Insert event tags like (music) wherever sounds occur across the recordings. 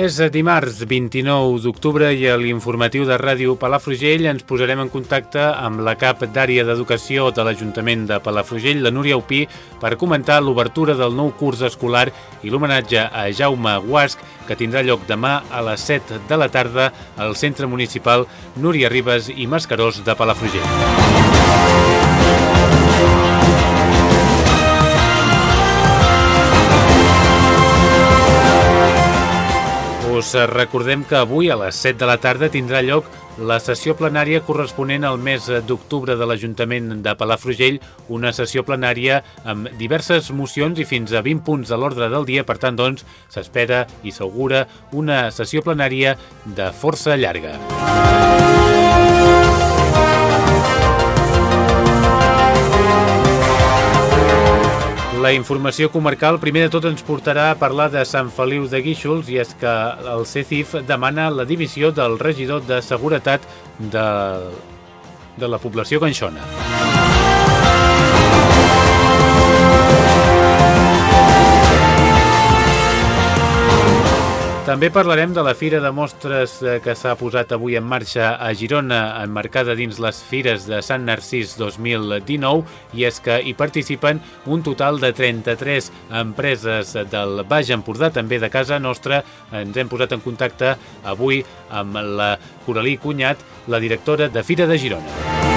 És dimarts 29 d'octubre i a l'informatiu de Ràdio Palafrugell ens posarem en contacte amb la cap d'àrea d'educació de l'Ajuntament de Palafrugell, la Núria Upí, per comentar l'obertura del nou curs escolar i l'homenatge a Jaume Guasc, que tindrà lloc demà a les 7 de la tarda al Centre Municipal Núria Ribes i Mascarós de Palafrugell. Us recordem que avui a les 7 de la tarda tindrà lloc la sessió plenària corresponent al mes d'octubre de l'Ajuntament de Palafrugell, una sessió plenària amb diverses mocions i fins a 20 punts de l'ordre del dia, per tant, doncs, s'espera i s'augura una sessió plenària de força llarga. La informació comarcal primer de tot ens portarà a parlar de Sant Feliu de Guíxols i és que el CECIF demana la divisió del regidor de seguretat de, de la població ganxona. També parlarem de la Fira de Mostres eh, que s'ha posat avui en marxa a Girona, emmarcada dins les Fires de Sant Narcís 2019, i és que hi participen un total de 33 empreses del Baix Empordà, també de casa nostra. Ens hem posat en contacte avui amb la Coralí Cunyat, la directora de Fira de Girona.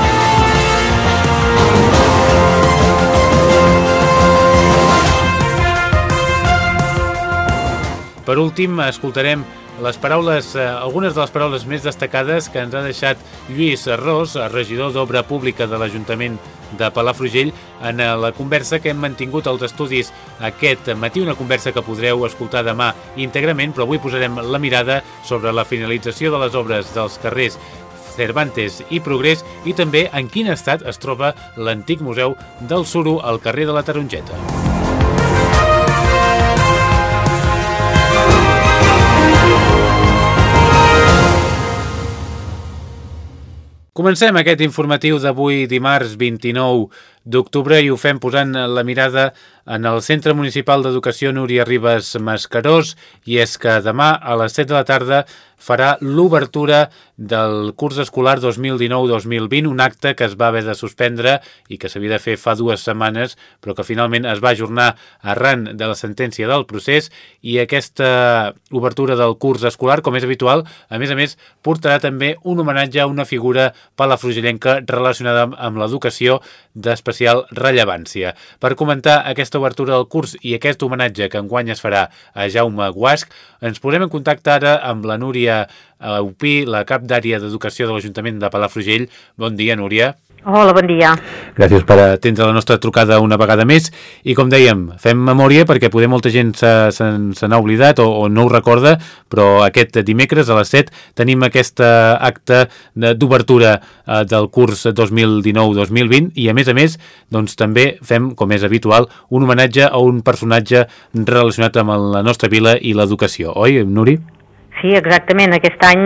Per últim, escoltarem les paraules, eh, algunes de les paraules més destacades que ens ha deixat Lluís Ros, regidor d'Obra Pública de l'Ajuntament de Palafrugell, en eh, la conversa que hem mantingut als estudis aquest matí, una conversa que podreu escoltar demà íntegrament, però avui posarem la mirada sobre la finalització de les obres dels carrers Cervantes i Progrés i també en quin estat es troba l'antic museu del Suro al carrer de la Tarongeta. Comencem aquest informatiu d'avui dimarts 29 d'octubre i ho fem posant la mirada en el Centre Municipal d'Educació Núria Ribes Mascarós i és que demà a les 7 de la tarda farà l'obertura del curs escolar 2019-2020, un acte que es va haver de suspendre i que s'havia de fer fa dues setmanes, però que finalment es va ajornar arran de la sentència del procés i aquesta obertura del curs escolar, com és habitual, a més a més, portarà també un homenatge a una figura palafrugellenca relacionada amb l'educació d'especial rellevància. Per comentar aquesta obertura del curs i aquest homenatge que enguany es farà a Jaume Guasc, ens posem en contacte ara amb la Núria Upí, la cap d'àrea d'educació de l'Ajuntament de Palafrugell. Bon dia, Núria. Hola, bon dia. Gràcies per atendre la nostra trucada una vegada més. I com dèiem, fem memòria perquè poder molta gent se, se, se n'ha oblidat o, o no ho recorda, però aquest dimecres a les 7 tenim aquest acte d'obertura eh, del curs 2019-2020 i a més a més doncs, també fem, com és habitual, un homenatge a un personatge relacionat amb la nostra vila i l'educació. Oi, Nuri? Sí, exactament. Aquest any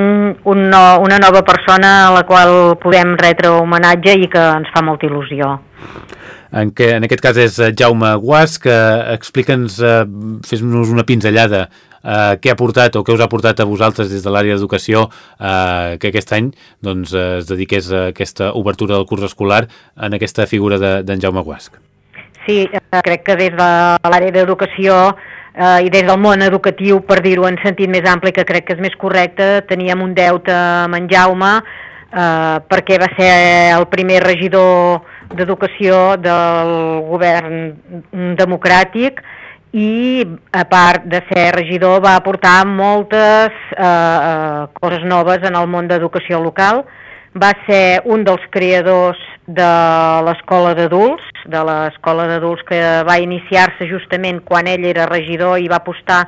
un no, una nova persona a la qual podem retre homenatge i que ens fa molta il·lusió. En, que, en aquest cas és Jaume Guas, que explica'ns, eh, fes-nos una pinzellada, eh, què ha portat o què us ha portat a vosaltres des de l'àrea d'educació eh, que aquest any doncs, es dediqués a aquesta obertura del curs escolar en aquesta figura d'en de, Jaume Guasc. Sí, eh, crec que des de l'àrea d'educació eh, i des del món educatiu, per dir-ho en sentit més ampli, que crec que és més correcte, teníem un deute amb en Jaume eh, perquè va ser el primer regidor d'educació del govern democràtic i a part de ser regidor va aportar moltes eh, eh, coses noves en el món d'educació local. Va ser un dels creadors de l'escola d'adults, de l'escola d'adults que va iniciar-se justament quan ell era regidor i va apostar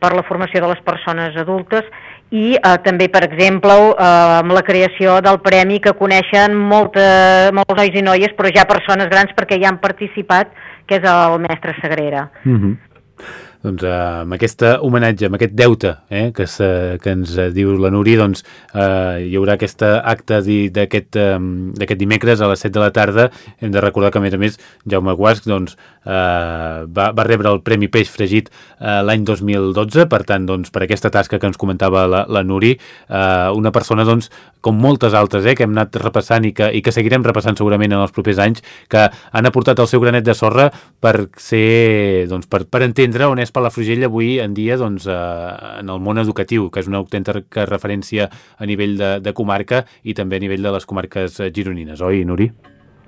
per la formació de les persones adultes i eh, també, per exemple, eh, amb la creació del premi que coneixen molta, molts nois i noies, però ja persones grans perquè ja han participat, que és el mestre Sagrera. Mm -hmm doncs, eh, amb aquest homenatge, amb aquest deute eh, que, se, que ens diu la Núria, doncs, eh, hi haurà aquest acte d'aquest eh, dimecres a les 7 de la tarda. Hem de recordar que, a més a més, Jaume Guasc doncs, eh, va, va rebre el Premi Peix Fregit eh, l'any 2012, per tant, doncs, per aquesta tasca que ens comentava la, la Nuri, eh, una persona, doncs, com moltes altres, eh, que hem anat repassant i que, i que seguirem repassant segurament en els propers anys, que han aportat el seu granet de sorra per ser, doncs, per, per entendre on és és Palafrugell avui en dia doncs, eh, en el món educatiu, que és una autèntica referència a nivell de, de comarca i també a nivell de les comarques eh, gironines, oi, Nuri?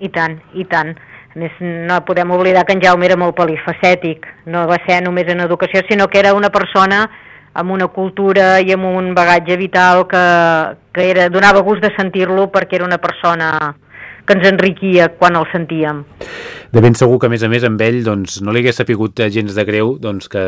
I tant, i tant. A més, no podem oblidar que en Jaume era molt polifacètic, no va ser només en educació, sinó que era una persona amb una cultura i amb un bagatge vital que, que era, donava gust de sentir-lo perquè era una persona que ens enriquia quan el sentíem. De ben segur que, a més a més, amb ell doncs, no li hagués sapigut gens de greu doncs, que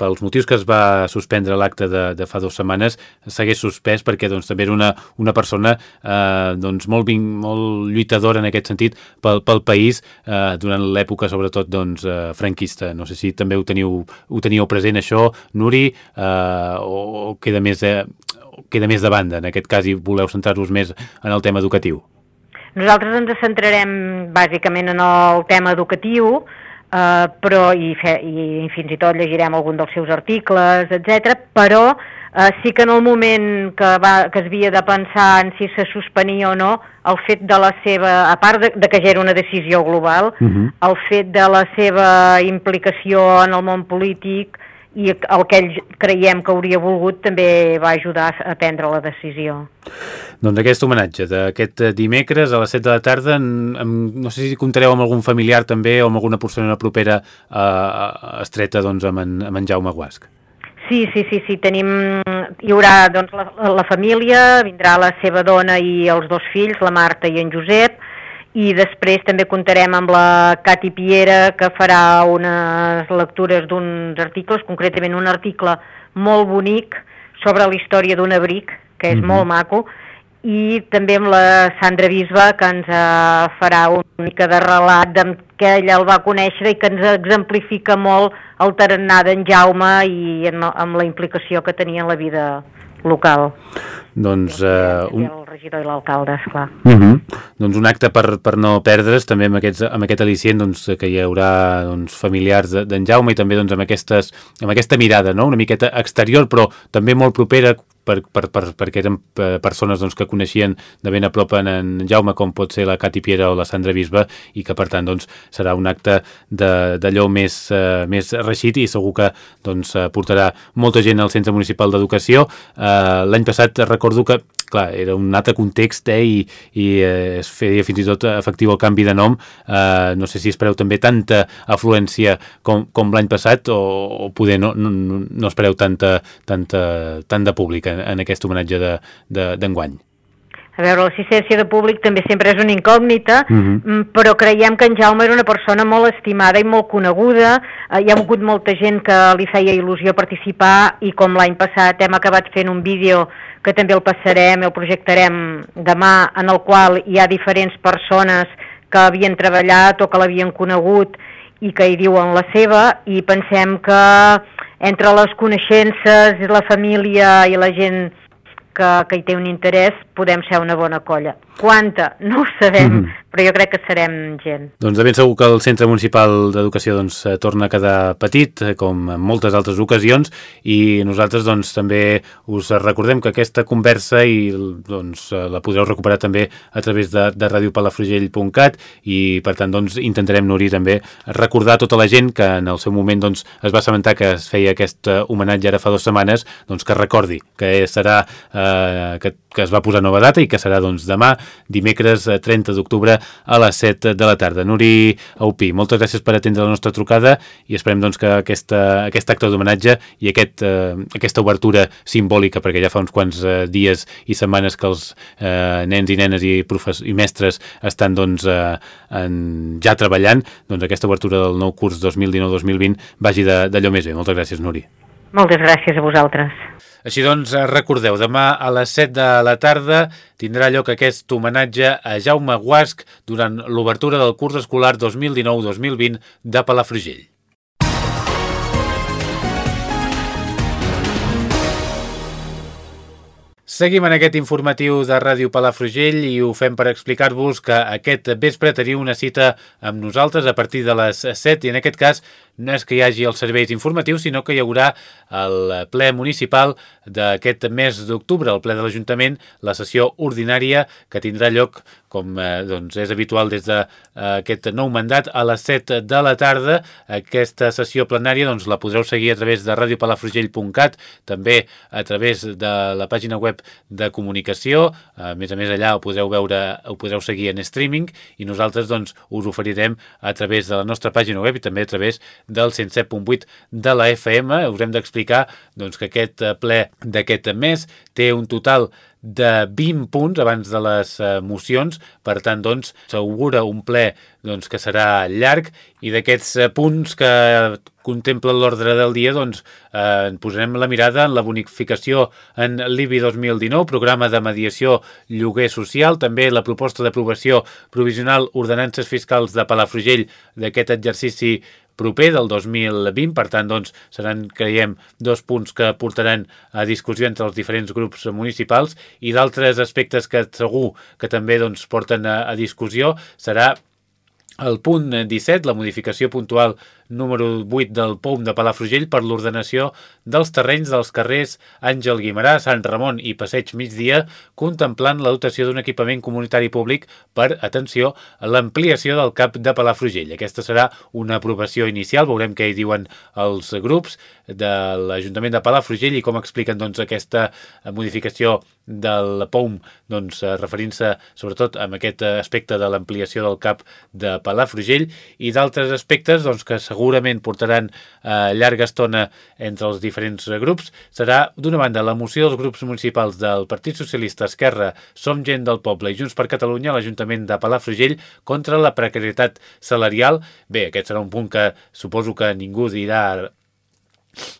pels motius que es va suspendre l'acte de, de fa dues setmanes s'hagués suspès perquè doncs, també era una, una persona eh, doncs, molt, molt lluitadora en aquest sentit pel, pel país eh, durant l'època sobretot doncs, eh, franquista. No sé si també ho teniu, ho teníeu present això, Nuri, eh, o, o queda més de, queda més de banda en aquest cas i voleu centrar-vos més en el tema educatiu? Nosaltres ens centrarem bàsicament en el tema educatiu, eh, però i, fe, i fins i tot llegirem algun dels seus articles, etc. però eh, sí que en el moment que, va, que es havia de pensar en si se suspenia o no, el fet de la seva, a part de, de que ja era una decisió global, uh mhm. -huh. el fet de la seva implicació en el món polític, i el que ell creiem que hauria volgut també va ajudar a prendre la decisió. Doncs aquest homenatge d'aquest dimecres a les 7 de la tarda, en, en, no sé si comptareu amb algun familiar també o amb alguna persona propera eh, estreta doncs, amb, en, amb en Jaume Guasc. Sí, sí, sí, sí, tenim, hi haurà doncs, la, la família, vindrà la seva dona i els dos fills, la Marta i en Josep, i després també comptarem amb la Cati Piera que farà unes lectures d'uns articles, concretament un article molt bonic sobre la història d'un abric, que és mm -hmm. molt maco, i també amb la Sandra Bisba que ens uh, farà una mica de relat de que ella el va conèixer i que ens exemplifica molt el tarannà d'en Jaume i en, amb la implicació que tenia en la vida local. Doncs... Uh, un... Regidor i l'alcalde, esclar. Uh mhm. -huh. Doncs un acte per, per no perdre's, també amb, aquests, amb aquest al·licient doncs, que hi haurà doncs, familiars d'en Jaume i també doncs, amb, aquestes, amb aquesta mirada, no? una miqueta exterior, però també molt propera per, per, per, perquè eren eh, persones doncs, que coneixien de ben a prop en, en Jaume, com pot ser la Cati Piera o la Sandra Bisba, i que per tant doncs, serà un acte d'allò més, uh, més reixit i segur que doncs, portarà molta gent al Centre Municipal d'Educació. Uh, L'any passat recordo que clar, era un altre context eh, i, i eh, es feia fins i tot efectiu el canvi de nom. Eh, no sé si espereu també tanta afluència com, com l'any passat o, o poder no, no, no espereu tanta, tanta, tant de públic en, en aquest homenatge d'enguany. De, a veure, l'assistència de públic també sempre és una incògnita, uh mhm. -huh. Mm, però creiem que en Jaume era una persona molt estimada i molt coneguda, eh, hi ha hagut molta gent que li feia il·lusió participar i com l'any passat hem acabat fent un vídeo que també el passarem i el projectarem demà, en el qual hi ha diferents persones que havien treballat o que l'havien conegut i que hi diuen la seva i pensem que entre les coneixences, la família i la gent que, que hi té un interès podem ser una bona colla. Quanta? (laughs) No ho sabem, mm -hmm. però jo crec que serem gent. Doncs de ben segur que el Centre Municipal d'Educació doncs, eh, torna a quedar petit, eh, com en moltes altres ocasions, i nosaltres doncs, també us recordem que aquesta conversa i doncs, eh, la podreu recuperar també a través de, de radiopalafrugell.cat i per tant doncs, intentarem, Nuri, també recordar tota la gent que en el seu moment doncs, es va assabentar que es feia aquest homenatge ara fa dues setmanes, doncs que recordi que serà eh, eh, que, que es va posar nova data i que serà doncs, demà, dimecres 30 eh, d'octubre a les 7 de la tarda. Nuri Aupi, moltes gràcies per atendre la nostra trucada i esperem doncs, que aquesta, aquest acte d'homenatge i aquest, eh, aquesta obertura simbòlica, perquè ja fa uns quants eh, dies i setmanes que els eh, nens i nenes i, profes i mestres estan doncs, eh, en, ja treballant, doncs aquesta obertura del nou curs 2019-2020 vagi d'allò més bé. Moltes gràcies, Nuri. Moltes gràcies a vosaltres. Així doncs, eh, recordeu, demà a les 7 de la tarda tindrà lloc aquest homenatge a Jaume Guasc durant l'obertura del curs escolar 2019-2020 de Palafrugell. Seguim en aquest informatiu de Ràdio Palafrugell i ho fem per explicar-vos que aquest vespre teniu una cita amb nosaltres a partir de les 7 i en aquest cas no és que hi hagi els serveis informatius, sinó que hi haurà el ple municipal d'aquest mes d'octubre, el ple de l'Ajuntament, la sessió ordinària que tindrà lloc, com eh, doncs és habitual des d'aquest nou mandat, a les 7 de la tarda. Aquesta sessió plenària doncs, la podreu seguir a través de radiopalafrugell.cat, també a través de la pàgina web de comunicació. A més a més, allà ho podreu veure, ho podreu seguir en streaming i nosaltres doncs, us oferirem a través de la nostra pàgina web i també a través del 107.8 de la FM. Us hem d'explicar doncs, que aquest eh, ple d'aquest mes té un total de 20 punts abans de les eh, mocions, per tant, doncs, s'augura un ple doncs, que serà llarg i d'aquests eh, punts que contempla l'ordre del dia, doncs, eh, posarem la mirada en la bonificació en l'IBI 2019, programa de mediació lloguer social, també la proposta d'aprovació provisional ordenances fiscals de Palafrugell d'aquest exercici proper del 2020, per tant, doncs, seran, creiem, dos punts que portaran a discussió entre els diferents grups municipals. I d'altres aspectes que segur que també doncs, porten a, a discussió serà el punt 17, la modificació puntual número 8 del POUM de Palafrugell per l'ordenació dels terrenys dels carrers Àngel Guimarà, Sant Ramon i Passeig Migdia, contemplant la dotació d'un equipament comunitari públic per, atenció, l'ampliació del CAP de Palafrugell. Aquesta serà una aprovació inicial, veurem què hi diuen els grups de l'Ajuntament de Palafrugell i com expliquen doncs, aquesta modificació del POUM, doncs, referint-se sobretot amb aquest aspecte de l'ampliació del CAP de Palafrugell i d'altres aspectes doncs, que segurament portaran eh, llarga estona entre els diferents grups, serà, d'una banda, la moció dels grups municipals del Partit Socialista Esquerra, Som Gent del Poble i Junts per Catalunya a l'Ajuntament de Palafrugell contra la precarietat salarial. Bé, aquest serà un punt que suposo que ningú dirà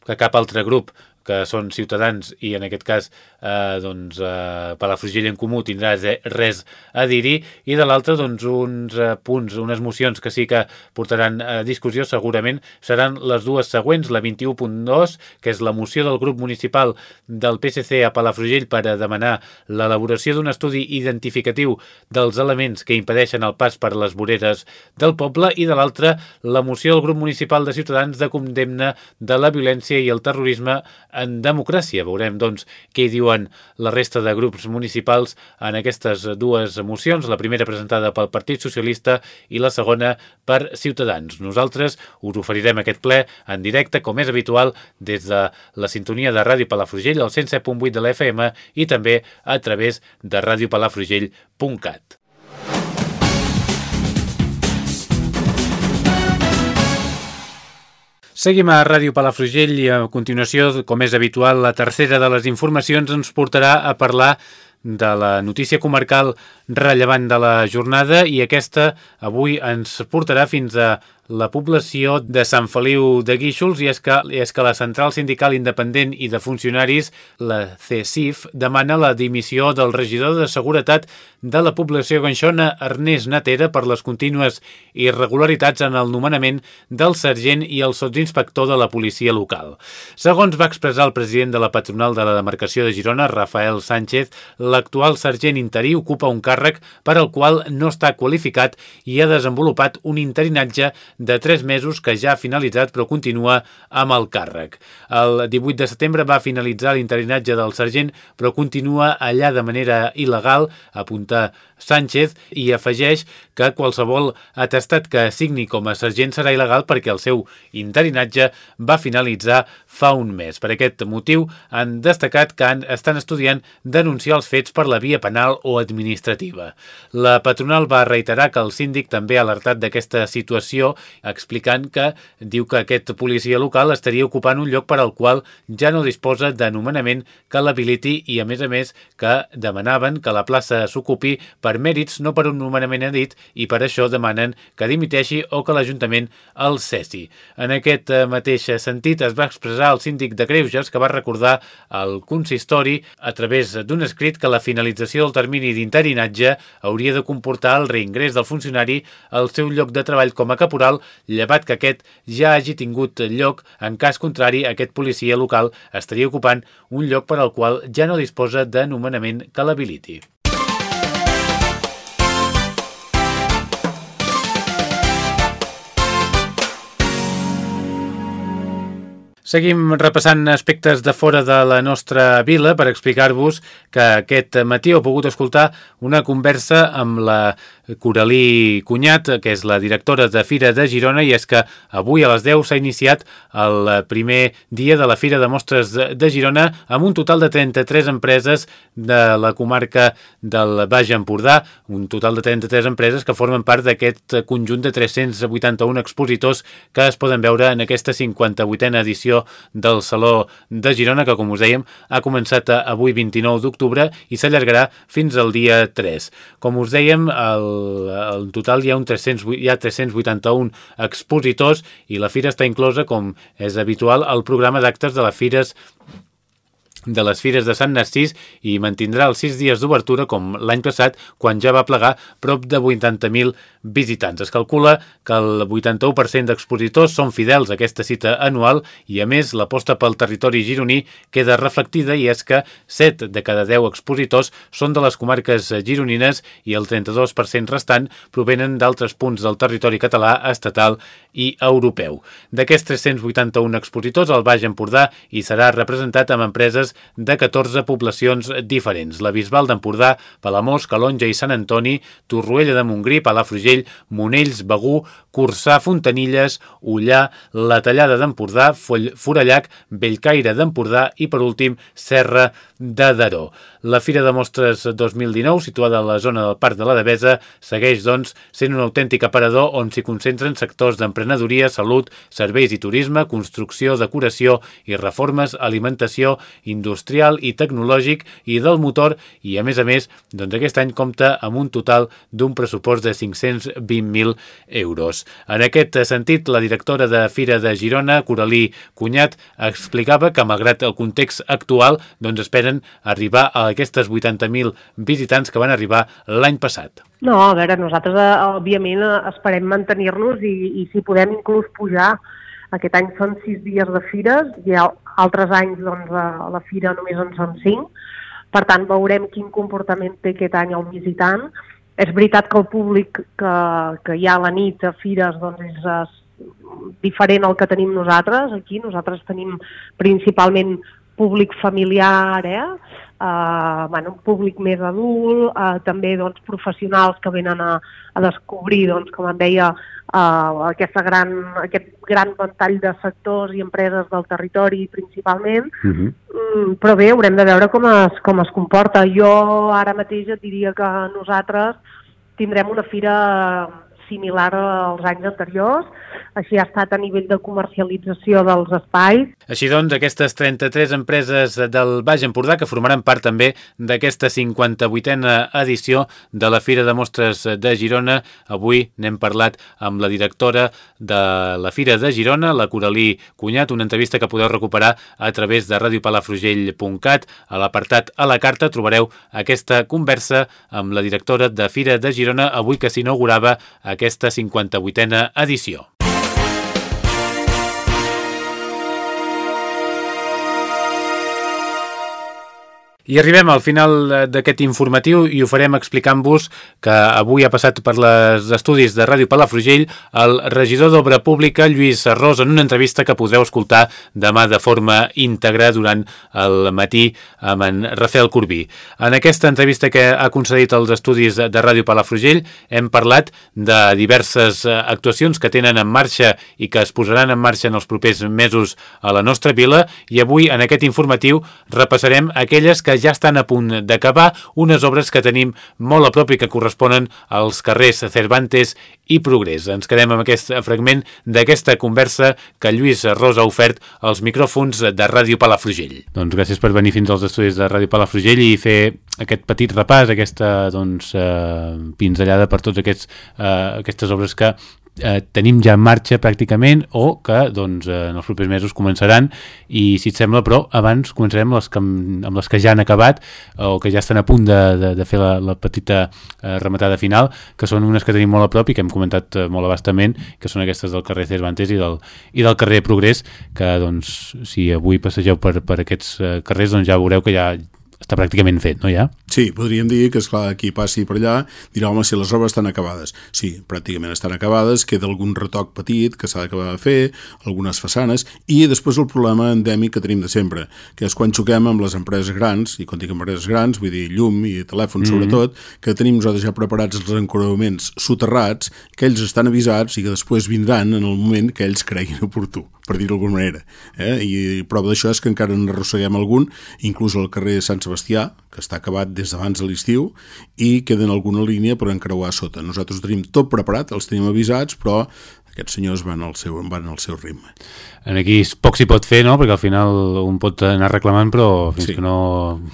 que cap altre grup que són ciutadans i en aquest cas eh, doncs, eh, Palafrugell en Comú tindrà res a dir-hi. I de l'altre doncs, uns eh, punts, unes mocions que sí que portaran a discussió segurament seran les dues següents, la 21.2 que és la moció del grup municipal del PSC a Palafrugell per a demanar l'elaboració d'un estudi identificatiu dels elements que impedeixen el pas per les voreres del poble. I de l'altre la moció del grup municipal de Ciutadans de condemna de la violència i el terrorisme en democràcia. Veurem doncs què hi diuen la resta de grups municipals en aquestes dues mocions, la primera presentada pel Partit Socialista i la segona per Ciutadans. Nosaltres us oferirem aquest ple en directe, com és habitual, des de la sintonia de Ràdio Palafrugell, al 107.8 de la FM i també a través de radiopalafrugell.cat. Seguim a Ràdio Palafrugell i a continuació, com és habitual, la tercera de les informacions ens portarà a parlar de la notícia comarcal rellevant de la jornada i aquesta avui ens portarà fins a la població de Sant Feliu de Guíxols i és que, és que la Central Sindical Independent i de Funcionaris, la CESIF, demana la dimissió del regidor de Seguretat de la població ganxona Ernest Natera per les contínues irregularitats en el nomenament del sergent i el sotsinspector de la policia local. Segons va expressar el president de la patronal de la demarcació de Girona, Rafael Sánchez, l'actual sergent interí ocupa un càrrec per al qual no està qualificat i ha desenvolupat un interinatge de 3 mesos que ja ha finalitzat però continua amb el càrrec. El 18 de setembre va finalitzar l'interinatge del sergent però continua allà de manera il·legal, apunta Sánchez i afegeix que qualsevol atestat que signi com a sergent serà il·legal perquè el seu interinatge va finalitzar fa un mes. Per aquest motiu han destacat que han, estan estudiant denunciar els fets per la via penal o administrativa. La patronal va reiterar que el síndic també ha alertat d'aquesta situació explicant que diu que aquest policia local estaria ocupant un lloc per al qual ja no disposa de nomenament que l'habiliti i a més a més que demanaven que la plaça s'ocupi per mèrits no per un nomenament edit i per això demanen que dimiteixi o que l'Ajuntament el cessi. En aquest mateix sentit es va expressar el síndic de Greuges que va recordar al consistori a través d'un escrit que la finalització del termini d'interinatge hauria de comportar el reingrés del funcionari al seu lloc de treball com a caporal, llevat que aquest ja hagi tingut lloc, en cas contrari aquest policia local estaria ocupant un lloc per al qual ja no disposa de nomenament que l'habiliti. Seguim repassant aspectes de fora de la nostra vila per explicar-vos que aquest matí heu pogut escoltar una conversa amb la Coralí Cunyat, que és la directora de Fira de Girona, i és que avui a les 10 s'ha iniciat el primer dia de la Fira de Mostres de Girona amb un total de 33 empreses de la comarca del Baix Empordà, un total de 33 empreses que formen part d'aquest conjunt de 381 expositors que es poden veure en aquesta 58a edició del Saló de Girona, que, com us dèiem, ha començat avui 29 d'octubre i s'allargarà fins al dia 3. Com us dèiem, el, el total hi ha, un 300, hi ha 381 expositors i la fira està inclosa, com és habitual, al programa d'actes de les fires de les Fires de Sant Narcís i mantindrà els sis dies d'obertura com l'any passat quan ja va plegar prop de 80.000 visitants. Es calcula que el 81% d'expositors són fidels a aquesta cita anual i, a més, l'aposta pel territori gironí queda reflectida i és que 7 de cada 10 expositors són de les comarques gironines i el 32% restant provenen d'altres punts del territori català, estatal i europeu. D'aquests 381 expositors, el Baix Empordà hi serà representat amb empreses de 14 poblacions diferents. La Bisbal d'Empordà, Palamós, Calonja i Sant Antoni, Torroella de Montgrí, Palafrugell, Monells, Begú, Cursà, Fontanilles, Ullà, La Tallada d'Empordà, Forallac, Bellcaire d'Empordà i, per últim, Serra de Daró. La Fira de Mostres 2019, situada a la zona del Parc de la Devesa, segueix, doncs, sent un autèntic aparador on s'hi concentren sectors d'emprenedoria, salut, serveis i turisme, construcció, decoració i reformes, alimentació, industrial i tecnològic i del motor i, a més a més, doncs aquest any compta amb un total d'un pressupost de 520.000 euros. En aquest sentit, la directora de Fira de Girona, Coralí Cunyat, explicava que, malgrat el context actual, doncs esperen arribar a aquestes 80.000 visitants que van arribar l'any passat. No, a veure, nosaltres eh, òbviament eh, esperem mantenir-nos i, i si podem inclús pujar. Aquest any són sis dies de fires, hi ha altres anys doncs, a la fira només en són cinc, per tant veurem quin comportament té aquest any el visitant. És veritat que el públic que, que hi ha a la nit a fires doncs, és, és diferent al que tenim nosaltres aquí. Nosaltres tenim principalment públic familiar, eh? Uh, bueno, un públic més adult, uh, també doncs, professionals que venen a, a descobrir, doncs, com et deia, uh, aquesta gran, aquest gran ventall de sectors i empreses del territori principalment, uh mhm. -huh. mm, però bé, haurem de veure com es, com es comporta. Jo ara mateix et diria que nosaltres tindrem una fira similar als anys anteriors, així ha estat a nivell de comercialització dels espais. Així doncs, aquestes 33 empreses del Baix Empordà que formaran part també d'aquesta 58a edició de la Fira de Mostres de Girona. Avui n'hem parlat amb la directora de la Fira de Girona, la Coralí Cunyat, una entrevista que podeu recuperar a través de radiopalafrugell.cat. A l'apartat a la carta trobareu aquesta conversa amb la directora de Fira de Girona avui que s'inaugurava aquesta 58a edició. I arribem al final d'aquest informatiu i ho farem explicant-vos que avui ha passat per les estudis de Ràdio Palafrugell el regidor d'Obra Pública, Lluís Arròs, en una entrevista que podreu escoltar demà de forma íntegra durant el matí amb en Rafael Corbí. En aquesta entrevista que ha concedit als estudis de Ràdio Palafrugell hem parlat de diverses actuacions que tenen en marxa i que es posaran en marxa en els propers mesos a la nostra vila i avui en aquest informatiu repassarem aquelles que ja estan a punt d'acabar, unes obres que tenim molt a prop i que corresponen als carrers Cervantes i Progrés. Ens quedem amb aquest fragment d'aquesta conversa que Lluís Ros ha ofert als micròfons de Ràdio Palafrugell. Doncs gràcies per venir fins als estudis de Ràdio Palafrugell i fer aquest petit repàs, aquesta doncs, eh, pinzellada per tots aquests, eh, aquestes obres que eh, tenim ja en marxa pràcticament o que doncs, eh, en els propers mesos començaran. I si et sembla però abans començarem amb les que, amb les que ja han acabat o que ja estan a punt de, de, de fer la, la petita eh, rematada final que són unes que tenim molt a prop i que hem comentat eh, molt abastament que són aquestes del carrer Cervantes i del, i del carrer Progrés que doncs si avui passegeu per, per aquests eh, carrers doncs ja veureu que ja està pràcticament fet, no ja? Sí, podríem dir que, és clar qui passi per allà dirà, home, si les obres estan acabades. Sí, pràcticament estan acabades, queda algun retoc petit que s'ha d'acabar de fer, algunes façanes, i després el problema endèmic que tenim de sempre, que és quan xoquem amb les empreses grans, i quan dic empreses grans, vull dir llum i telèfon mm -hmm. sobretot, que tenim nosaltres ja preparats els encoronaments soterrats, que ells estan avisats i que després vindran en el moment que ells creguin oportú per dir-ho d'alguna manera. Eh? I prova d'això és que encara n'arrosseguem algun, inclús al carrer Sant Sebastià, que està acabat des d'abans de l'estiu, i queda en alguna línia per encreuar sota. Nosaltres tenim tot preparat, els tenim avisats, però aquests senyors van al seu, van al seu ritme. En aquí poc s'hi pot fer, no?, perquè al final un pot anar reclamant, però fins sí. que no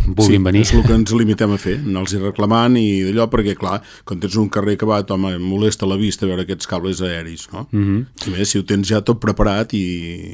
vulguin sí, venir... és el que ens limitem a fer, anar-los reclamant i d'allò, perquè, clar, quan tens un carrer acabat, home, molesta la vista veure aquests cables aeris, no? Uh. -huh. I més, si ho tens ja tot preparat i,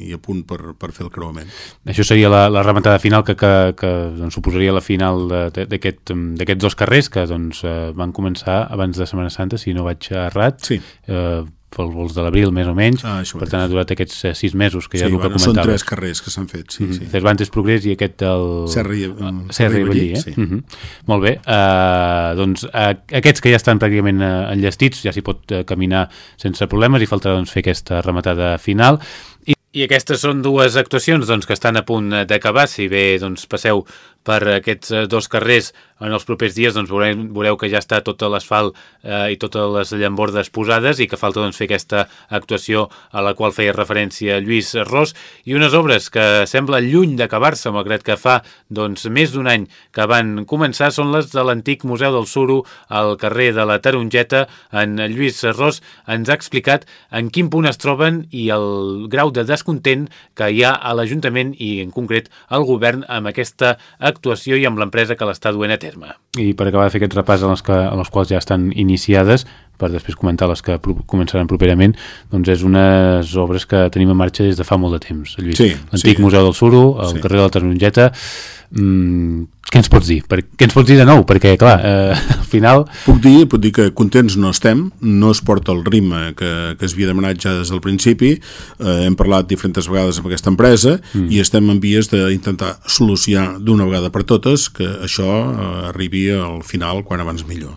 i a punt per, per fer el creuament. Això seria la, la rematada final que, que, que doncs, suposaria la final d'aquests aquest, dos carrers que doncs, eh, van començar abans de Setmana Santa, si no vaig errat. Sí. Eh, pels vols de l'abril, més o menys. Ah, per tant, ha durat aquests eh, sis mesos, que ja sí, és el que bueno, comentaves. Són tres carrers que s'han fet, sí. Mm -hmm. sí. Cervantes Progrés i aquest del... Serra i, um, Serra i Vallí, eh? Sí. Mm -hmm. Molt bé. Uh, doncs uh, aquests que ja estan pràcticament uh, enllestits ja s'hi pot uh, caminar sense problemes i faltarà doncs, fer aquesta rematada final. I, I aquestes són dues actuacions doncs, que estan a punt d'acabar. Si bé doncs, passeu per aquests dos carrers. En els propers dies doncs, veureu, veureu que ja està tot l'asfalt eh, i totes les llambordes posades i que falta doncs, fer aquesta actuació a la qual feia referència Lluís Ros. I unes obres que sembla lluny d'acabar-se malgrat que fa doncs, més d'un any que van començar són les de l'antic Museu del Suro al carrer de la Tarongeta. En Lluís Ros ens ha explicat en quin punt es troben i el grau de descontent que hi ha a l'Ajuntament i en concret al govern amb aquesta actuació i amb l'empresa que l'està duent a terme. I per acabar de fer aquest repàs en les, que, en les quals ja estan iniciades, per després comentar les que començaran properament, doncs és unes obres que tenim en marxa des de fa molt de temps, Lluís. Sí, L'antic sí. Museu del Suro, el sí. carrer de la Tarongeta, mmm, què ens pots dir? Per, què ens pots dir de nou? Perquè, clar, eh, (laughs) al final... Puc dir, puc dir que contents no estem, no es porta el ritme que, que es havia demanat ja des del principi, eh, hem parlat diferents vegades amb aquesta empresa mm. i estem en vies d'intentar solucionar d'una vegada per totes que això eh, arribi al final quan abans millor.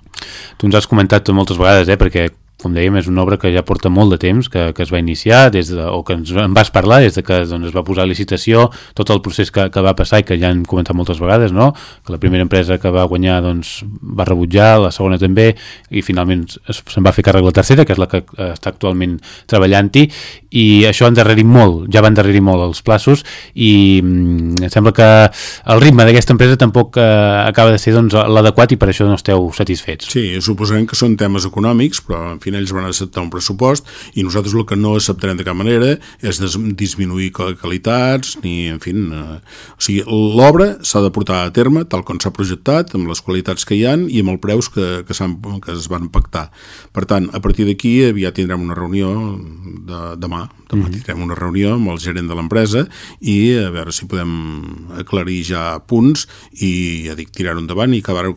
Tu ens has comentat moltes vegades, eh, perquè com dèiem, és una obra que ja porta molt de temps, que, que es va iniciar, des de, o que ens en vas parlar des de que doncs, es va posar a licitació, tot el procés que, que va passar i que ja hem comentat moltes vegades, no? que la primera empresa que va guanyar doncs, va rebutjar, la segona també, i finalment se'n va fer càrrec la tercera, que és la que eh, està actualment treballant-hi, i això ha endarrerit molt, ja va endarrerir molt els plaços, i mm, sembla que el ritme d'aquesta empresa tampoc eh, acaba de ser doncs, l'adequat i per això no esteu satisfets. Sí, suposem que són temes econòmics, però en fi, ells van acceptar un pressupost i nosaltres el que no acceptarem de cap manera és disminuir qualitats ni, en fi, eh, o sigui, l'obra s'ha de portar a terme tal com s'ha projectat, amb les qualitats que hi han i amb els preus que, que, que es van pactar. Per tant, a partir d'aquí ja tindrem una reunió de, demà demà. Demà mm -hmm. tindrem una reunió amb el gerent de l'empresa i a veure si podem aclarir ja punts i, ja dic, tirar-ho endavant i acabar-ho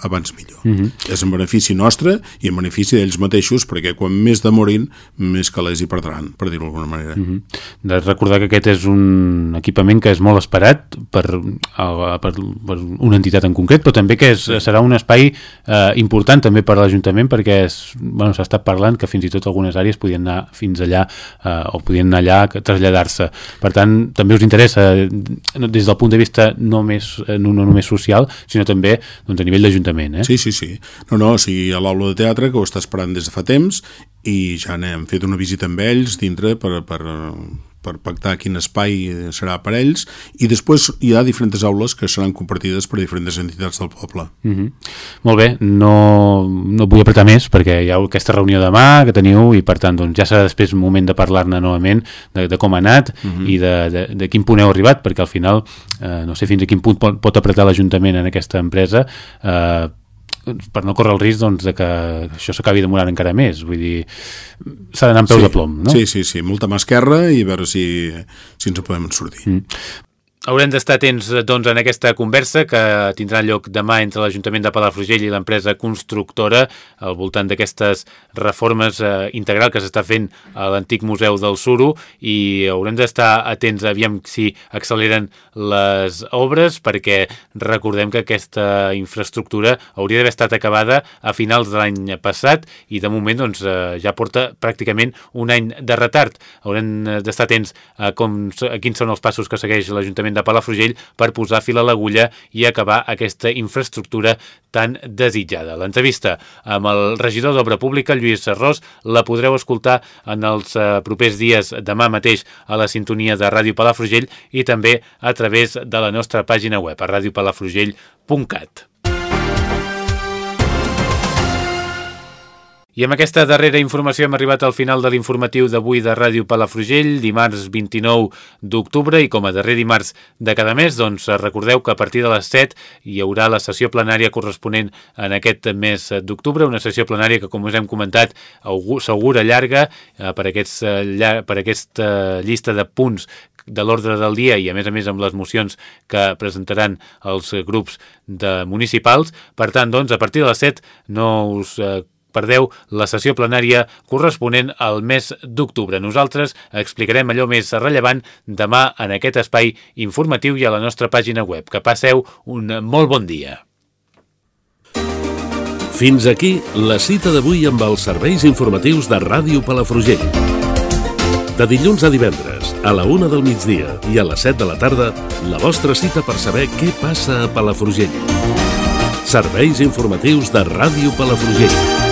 abans millor. Mm -hmm. És en benefici nostre i en benefici d'ells mateixos perquè quan més demorin, més calés hi perdran, per dir-ho d'alguna manera. Mm -hmm. De recordar que aquest és un equipament que és molt esperat per, per, per una entitat en concret, però també que és, serà un espai eh, important també per l'Ajuntament perquè s'ha bueno, estat parlant que fins i tot algunes àrees podien anar fins allà eh, o podien anar allà traslladar-se. Per tant, també us interessa eh, des del punt de vista no, més, eh, no, no només social, sinó també doncs, a nivell d'Ajuntament. Eh? Sí, sí, sí. No, no, o sigui, a l'aula de teatre que ho està esperant des de fa temps i ja n'hem fet una visita amb ells dintre per, per, per pactar quin espai serà per ells i després hi ha diferents aules que seran compartides per diferents entitats del poble. Mm -hmm. Molt bé, no, no vull apretar més perquè hi ha aquesta reunió demà que teniu i per tant doncs, ja serà després moment de parlar-ne novament de, de com ha anat mm -hmm. i de, de, de quin punt heu arribat perquè al final eh, no sé fins a quin punt pot, pot apretar l'Ajuntament en aquesta empresa eh, per no córrer el risc doncs, de que això s'acabi demorant encara més vull dir, s'ha d'anar amb peus sí, de plom no? Sí, sí, sí, molta mà esquerra i a veure si, si ens en podem sortir mm. Haurem d'estar atents doncs, en aquesta conversa que tindrà lloc demà entre l'Ajuntament de Palafrugell i l'empresa constructora al voltant d'aquestes reformes eh, integral que s'està fent a l'antic Museu del Suro i haurem d'estar atents aviam si acceleren les obres perquè recordem que aquesta infraestructura hauria d'haver estat acabada a finals de l'any passat i de moment doncs, eh, ja porta pràcticament un any de retard. Haurem d'estar atents a, com, a quins són els passos que segueix l'Ajuntament de Palafrugell per posar fil a l'agulla i acabar aquesta infraestructura tan desitjada. L'entrevista amb el regidor d'Obra Pública, Lluís Serrós, la podreu escoltar en els eh, propers dies demà mateix a la sintonia de Ràdio Palafrugell i també a través de la nostra pàgina web a radiopalafrugell.cat. I amb aquesta darrera informació hem arribat al final de l'informatiu d'avui de Ràdio Palafrugell, dimarts 29 d'octubre, i com a darrer dimarts de cada mes, doncs recordeu que a partir de les 7 hi haurà la sessió plenària corresponent en aquest mes d'octubre, una sessió plenària que, com us hem comentat, s'augura llarga eh, per, aquests, eh, per aquesta llista de punts de l'ordre del dia i a més a més amb les mocions que presentaran els grups de municipals. Per tant, doncs, a partir de les 7 no us eh, perdeu la sessió plenària corresponent al mes d'octubre. Nosaltres explicarem allò més rellevant demà en aquest espai informatiu i a la nostra pàgina web. Que passeu un molt bon dia. Fins aquí la cita d'avui amb els serveis informatius de Ràdio Palafrugell. De dilluns a divendres, a la una del migdia i a les 7 de la tarda, la vostra cita per saber què passa a Palafrugell. Serveis informatius de Ràdio Palafrugell.